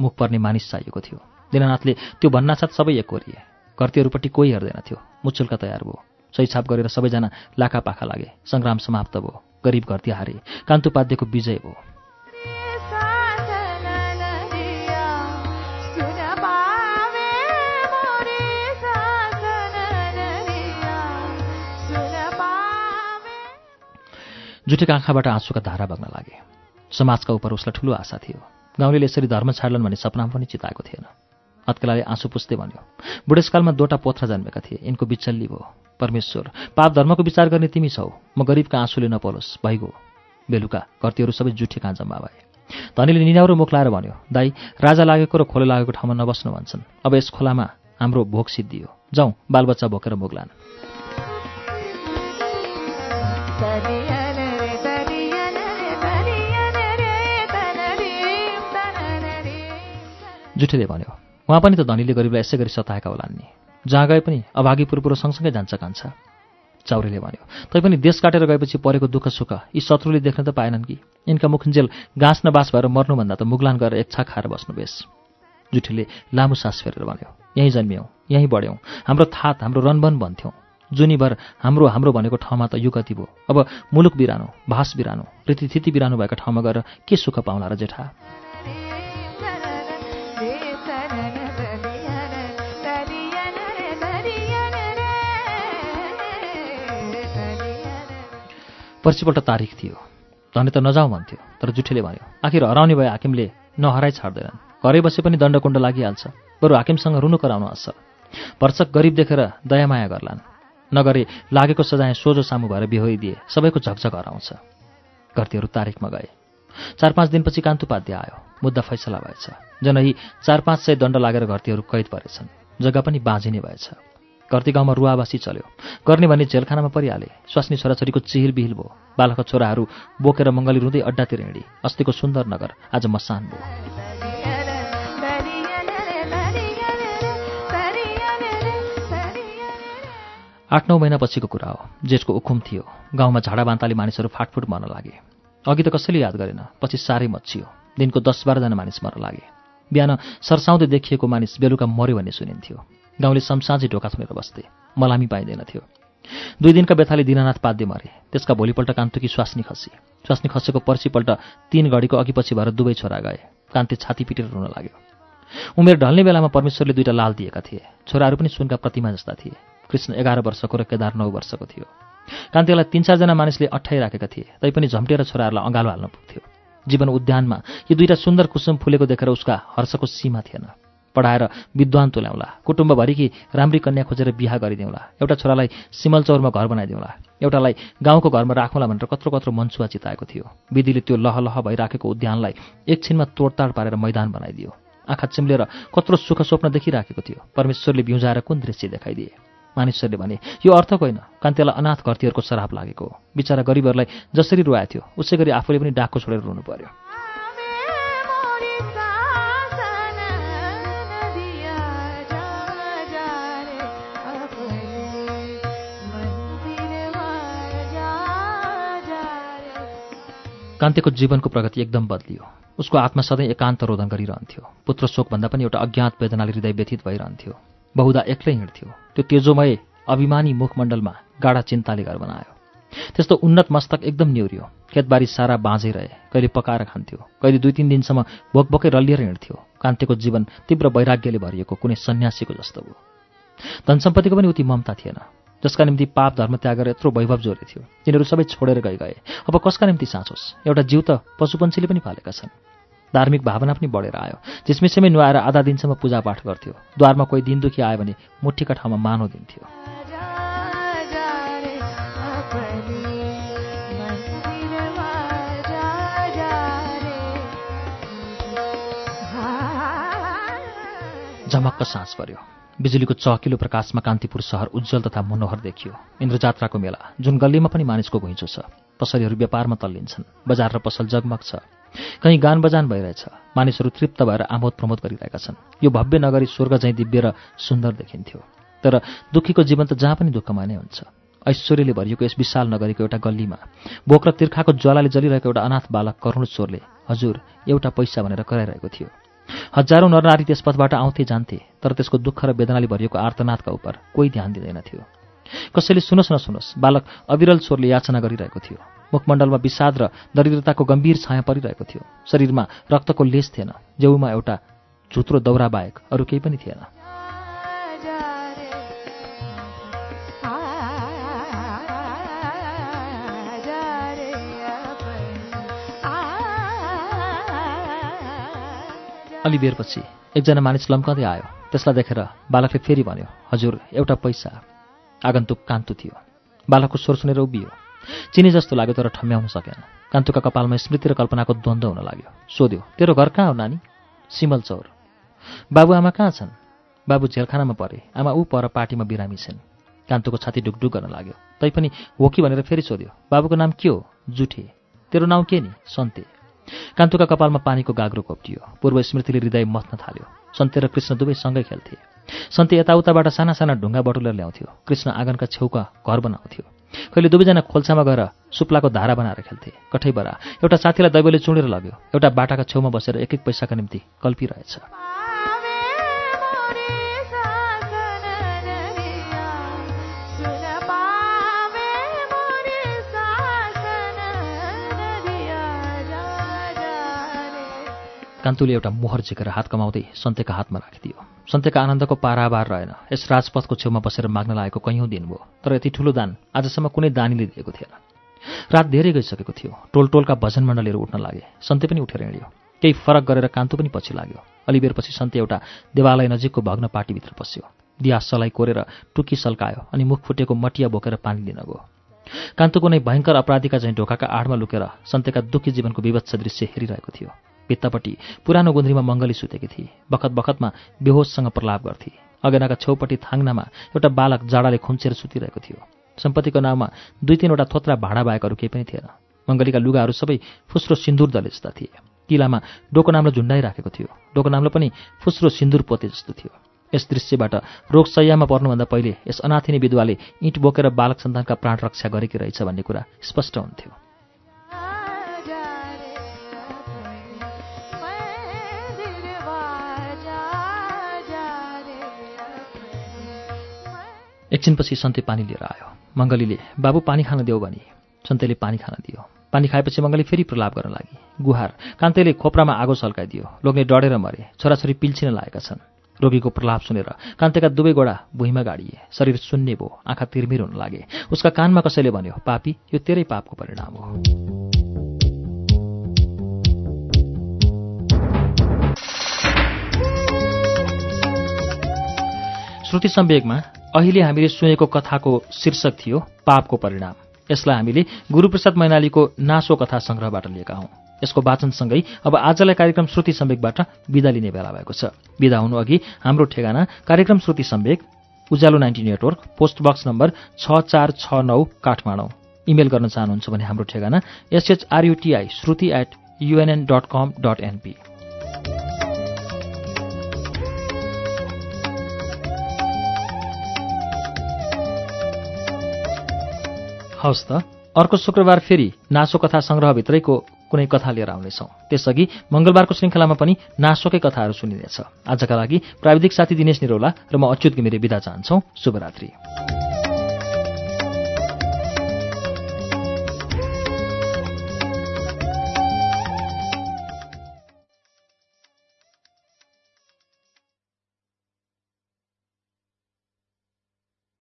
मुख पर्ने मानिस चाहिएको थियो। दिननाथले त्यो भन्नासाथ सबै एकहोरिए घरतीहरूपट्टि कोही हेर्दैन थियो। मुचुल्का तयार भयो। सैछाप गरेर सबैजना लाखा पाखा लागे। सङ्ग्राम समाप्त भयो। गरिब घरती हारे। कान्तुपाध्यको विजय भयो। जुठेको आँखाबाट आँसुका धारा बग्न लागे। समाजका उप उसलाई ठुलो आशा थियो। गाउँले यसरी धर्म छाड्लन् भन्ने सपनामा पनि चिताएको थिएन। हत्केलाले आँसु पुस्दै भन्यो बुढेसकालमा दोटा पोथ्रा जन्मेका थिए यिनको बिचल्ली भयो परमेश्वर पाप धर्मको विचार गर्ने तिमी छौ। म गरिबका आँसुले नपरोस् भइगयो। बेलुका कर्तीहरू सबै जुठे कहाँ जम्मा भए धनीले निनाउरो मुख लाएर भन्यो दाई राजा लागेको र खोले लागेको ठाउँमा नबस्नु भन्छन्। अब यस खोलामा हाम्रो भोग सिद्धियो। जाउँ बालबच्चा भोकेर मुगलान्। जुठेले भन्यो उहाँ पनि त धनीले गरिबलाई यसै गरी सताएका होलान् नि। जहाँ गए पनि अभागी पुरपुरो सँगसँगै जान्छ कान्छ। चाउरीले भन्यो तैपनि देश काटेर गएपछि परेको दुःख सुख यी शत्रुले देख्न त पाएनन् कि? यिनका मुखुन्जेल गाँस न बास भएर मर्नुभन्दा त मुगलान गएर एक खाएर बस्नु बेस। जुठीले लामो सास फेरेर भन्यो यहीँ जन्मियौँ यहीँ बढ्यौँ। हाम्रो थात हाम्रो रनबन भन्थ्यौँ। जुनीभर हाम्रो हाम्रो भनेको ठाउँमा त युगति भयो अब मुलुक बिरानो भाष बिरानो रीतिथिति बिरानो भएका ठाउँमा गएर के सुख पाउला र जेठा? पर्सिपल्ट तारिख थियो। धनी त नजाउँ भन्थ्यो तर जुठीले भन्यो आखिर हराउने भए हाकिमले नहराइ छाड्दैनन्। घरै बसे पनि दण्डकुण्ड लागिहाल्छ। बरु हाकिमसँग रुनु कराउनु असल भर्सक गरिब देखेर दयामाया गर्लान्। नगरे लागेको सजाय सोझो सामु भएर बिहोइदिए सबैको झकझक हराउँछ। घरतीहरू तारिखमा गए। चार पाँच दिनपछि कान्तुपाध्य आयो। मुद्दा फैसला भएछ। जनही चार पाँच सय दण्ड लागेर घरतीहरू कैद परेछन्। जग्गा पनि बाँझिने भएछ। घरती गाउँमा रुवावासी चल्यो। गर्ने भने जेलखानामा परिहाले। स्वास्नी छोराछोरीको चिहिल बिहिल भयो। बालकका छोराहरू बोकेर मङ्गली रुँदै अड्डातिर हिँडी अस्तिको सुन्दर नगर आज मसान भयो। आठ नौ महिनापछिको कुरा हो। जेठको उखुम थियो। गाउँमा झाडाबान्ताले मानिसहरू फाटफुट मर्न लागे। अघि त कसैले याद गरेन पछि साह्रै मच्छियो दिनको दस बाह्रजना मानिस मर्न लागे। बिहान सरसाउँदै देखिएको मानिस बेलुका मऱ्यो भन्ने सुनिन्थ्यो। गाउँले समसाझै ढोका थुनेर बस्थे। मलामी पाइँदैन थियो। दुई दिनका व्यथाले दिनानाथ पाद्य मरे। त्यसका भोलिपल्ट कान्तुकी स्वास्नी खसी। स्वास्नी खसेको पर्सिपल्ट तीन घडीको अघिपछि भएर दुवै छोरा गए। कान्ति छाती पिटेर रुन लाग्यो। उमेर ढल्ने बेलामा परमेश्वरले दुईवटा लाल दिएका थिए। छोराहरू पनि सुनका प्रतिमा जस्ता थिए। कृष्ण एघार वर्षको र केदार नौ वर्षको थियो। कान्तिलाई तिन चारजना मानिसले अठाइराखेका थिए। तैपनि झम्टेर छोराहरूलाई अँगालो हाल्न पुग्थ्यो। जीवन उद्यानमा यी दुईवटा सुन्दर कुसुम फुलेको देखेर उसका हर्षको सीमा थिएन। पढाएर विद्वान तुल्याउला। कुटुम्बभरिकी राम्री कन्या खोजेर बिहा गरिदिउँला। एउटा छोरालाई सिमलचौरमा घर बनाइदिउँला। एउटालाई गाउँको घरमा राखौँला भनेर कत्रो कत्रो मन्सुवा चिताएको थियो। विधिले त्यो लह लह भइराखेको उद्यानलाई एकछिनमा तोडताड पारेर मैदान बनाइदियो। आँखा चिम्लेर कत्रो सुख स्वप्न देखिराखेको थियो। परमेश्वरले बिउजाएर कुन दृश्य देखाइदिए? मानिसहरूले भने यो अर्थको होइन कान्तिलाई अनाथ घरतीहरूको श्राप लागेको। हो बिचरा गरिबहरूलाई जसरी रुवाएको थियो उसै गरी आफूले पनि डाको छोडेर रुनु पर्यो। कान्तिको जीवनको प्रगति एकदम बदलियो। उसको आत्मा सधैँ एकान्त रोदन गरिरहन्थ्यो। पुत्र शोकभन्दा पनि एउटा अज्ञात वेदनाले हृदय व्यथित भइरहन्थ्यो। बहुधा एक्लै हिँड्थ्यो। त्यो तेजोमय अभिमानी मुखमण्डलमा गाडा चिन्ताले घर बनायो। त्यस्तो उन्नत मस्तक एकदम न्यौरियो। खेतबारी सारा बाँझै रहे। कहिले पकाएर खान्थ्यो। कहिले दुई तिन दिनसम्म भोकभोकै रलिएर हिँड्थ्यो। कान्तिको जीवन तीव्र वैराग्यले भरिएको कुनै सन्यासीको जस्तो भयो। धनसम्पत्तिको पनि उति ममता थिएन। जसका निम्ति पाप धर्म त्यागेर यत्रो वैभव जोरे थियो। तिनीहरू सबै छोडेर गइ गए। अब कसका निम्ति साँचोस्? एउटा जीव त पशुपन्छीले पनि पालेका छन्। धार्मिक भावना पनि बढेर आयो। झिसमिसमै नुहाएर आधा दिनसम्म पूजापाठ गर्थ्यो। द्वारमा कोही दिन दुखी आयो भने मुठीका ठाउँमा मानो दिन्थ्यो। झमक्क सास पर्यो। बिजुलीको चहकिलो प्रकाशमा कान्तिपुर सहर उज्जवल तथा मनोहर देखियो। इन्द्रजात्राको मेला जुन गल्लीमा पनि मानिसको घुइँचो छ। पसलहरू व्यापारमा तल्लिन्छन्। बजार र पसल जगमग छ। कहीँ गान बजान भइरहेछ। मानिसहरू तृप्त भएर आमोद प्रमोद गरिरहेका छन्। यो भव्य नगरी स्वर्ग चाहिँ दिव्य र सुन्दर देखिन्थ्यो। तर दुःखीको जीवन त जहाँ पनि दुःखमा नै हुन्छ। ऐश्वर्यले भरिएको यस विशाल नगरीको एउटा गल्लीमा बोक र तिर्खाको ज्वालाले जलिरहेको एउटा अनाथ बालक करुण स्वरले हजुर एउटा पैसा भनेर कराइरहेको थियो। हजारौँ नरनारी त्यस पथबाट आउँथे जान्थे तर त्यसको दुःख र वेदनाले भरिएको आर्तनाथका उप कोही ध्यान दिँदैन थियो। कसैले सुनोस् न सुनोस् बालक अविरल स्वरले याचना गरिरहेको थियो। मुखमण्डलमा विषाद र दरिद्रताको गम्भीर छाया परिरहेको थियो। शरीरमा रक्तको लेस थिएन जेउमा एउटा झुत्रो दौरा बाहेक अरू केही पनि थिएन। अलि बेरपछि एकजना मानिस लम्कँदै आयो। त्यसलाई देखेर बालकले फेरि भन्यो हजुर एउटा पैसा। आगन्तुक कान्तु थियो। बालकको स्वर सुनेर उभियो। चिनी जस्तो लाग्यो तर ठम्याउन सकेन। कान्तुका कपालमा स्मृति र कल्पनाको द्वन्द्व हुन लाग्यो। सोध्यो तेरो घर कहाँ हो नानी? सिमल चौर। बाबुआमा कहाँ छन्? बाबु झेलखानामा परे। आमा ऊ पर पार्टीमा बिरामी छिन्। कान्तुको छाती डुकडुक गर्न लाग्यो। तैपनि हो कि भनेर फेरि सोध्यो बाबुको नाम के हो? जुठे। तेरो नाउँ के नि? सन्ते। कान्तुका कपालमा पानीको गाग्रो कोप्टियो। पूर्व स्मृतिले हृदय मथ्न थाल्यो। सन्ते र कृष्ण दुवै सँगै खेल्थे। सन्ते यताउताबाट साना साना ढुङ्गा बटुलेर ल्याउँथ्यो। कृष्ण आँगनका छेउका घर बनाउँथ्यो। कहिले दुवैजना खोल्सामा गएर सुप्लाको धारा बनाएर खेल्थे। कठैबरा एउटा साथीलाई दैवले चुडेर लग्यो। एउटा बाटाका छेउमा बसेर एक एक पैसाका निम्ति कल्पिरहेछ कान्तुले एउटा मोहर झिकेर हात कमाउँदै सन्तेका हातमा राखिदियो। सन्तेका आनन्दको पाराबार रहेन। यस राजपथको छेउमा बसेर माग्न लागेको कैयौँ दिन भयो तर यति ठुलो दान आजसम्म कुनै दानीले दिएको थिएन। रात धेरै गइसकेको थियो। टोल टोलका भजन मण्डलीहरू उठ्न लागे। सन्ते पनि उठेर हिँड्यो। केही फरक गरेर कान्तु पनि पछि लाग्यो। अलिबेरपछि सन्ते एउटा देवालय नजिकको भग्न पार्टीभित्र पस्यो। दिया सलाई कोरेर टुकी सल्कायो अनि मुख फुटेको मटिया बोकेर पानी लिन गयो। कान्तुको नै भयङ्कर अपराधीका झैँ ढोकाका आडमा लुकेर सन्तेका दुःखी जीवनको विवत्स दृश्य हेरिरहेको थियो। भित्तापट्टि पुरानो गुन्द्रीमा मङ्गली सुतेकी थिए। बखत बखतमा बेहोससँग प्रलाप गर्थे। अगेनाका छेउपट्टि थाङ्नामा एउटा बालक जाडाले खुम्चेर सुतिरहेको थियो। सम्पत्तिको नाउँमा दुई तिनवटा थोत्रा भाँडा बाहेकहरू केही पनि थिएन। मङ्गलीका लुगाहरू सबै फुस्रो सिन्दुर दले जस्ता थिए। किलामा डोको नाम्लो झुन्डाइराखेको थियो। डोको नाम्लो पनि फुस्रो सिन्दुर पोते जस्तो थियो। यस दृश्यबाट रोगशैयामा पर्नुभन्दा पहिले यस अनाथिनी विधवाले इँट बोकेर बालक सन्तानका प्राण रक्षा गरेकी रहेछ भन्ने कुरा स्पष्ट हुन्थ्यो। एकछिनपछि सन्ते पानी लिएर आयो। मङ्गलीले बाबु पानी खान देऊ भने। सन्तेले पानी खान दियो। पानी खाएपछि मङ्गली फेरि प्रलाप गर्न लागि। गुहार कान्तेले खोप्रामा आगो सल्काइदियो। लोग्ने डढेर मरे छोराछोरी पिल्छिन लागेका छन्। रोगीको प्रलाप सुनेर कान्तेका दुवै गोडा भुइँमा गाडिए। शरीर सुन्ने भो आँखा तिरमिर हुन लागे। उसका कानमा कसैले भन्यो पापी यो तेरै पापको परिणाम हो। श्रुति सम्वेकमा अहिले हामीले सुनेको कथाको शीर्षक थियो पापको परिणाम। यसलाई हामीले गुरूप्रसाद मैनालीको नासो कथा संग्रहबाट लिएका हौं। यसको वाचनसँगै अब आजलाई कार्यक्रम श्रुति सम्वेकबाट विदा लिने बेला भएको छ। विदा हुनु अघि हाम्रो ठेगाना कार्यक्रम Shruti Samvek Ujyalo ninety network post box number छ चार छ नौ काठमाडौँ। इमेल गर्न चाहनुहुन्छ भने हाम्रो ठेगाना S H R U T I Shruti at UNN dot com dot NP हवस् त। अर्को शुक्रबार फेरि नासो कथा सङ्ग्रहभित्रैको कुनै कथा लिएर आउनेछौँ। त्यसअघि मङ्गलबारको श्रृङ्खलामा पनि नासोकै कथाहरू सुनिनेछ। आजका लागि प्राविधिक साथी दिनेश निरौला र म अच्युत घिमिरे विदा चाहन्छौ। शुभरात्री।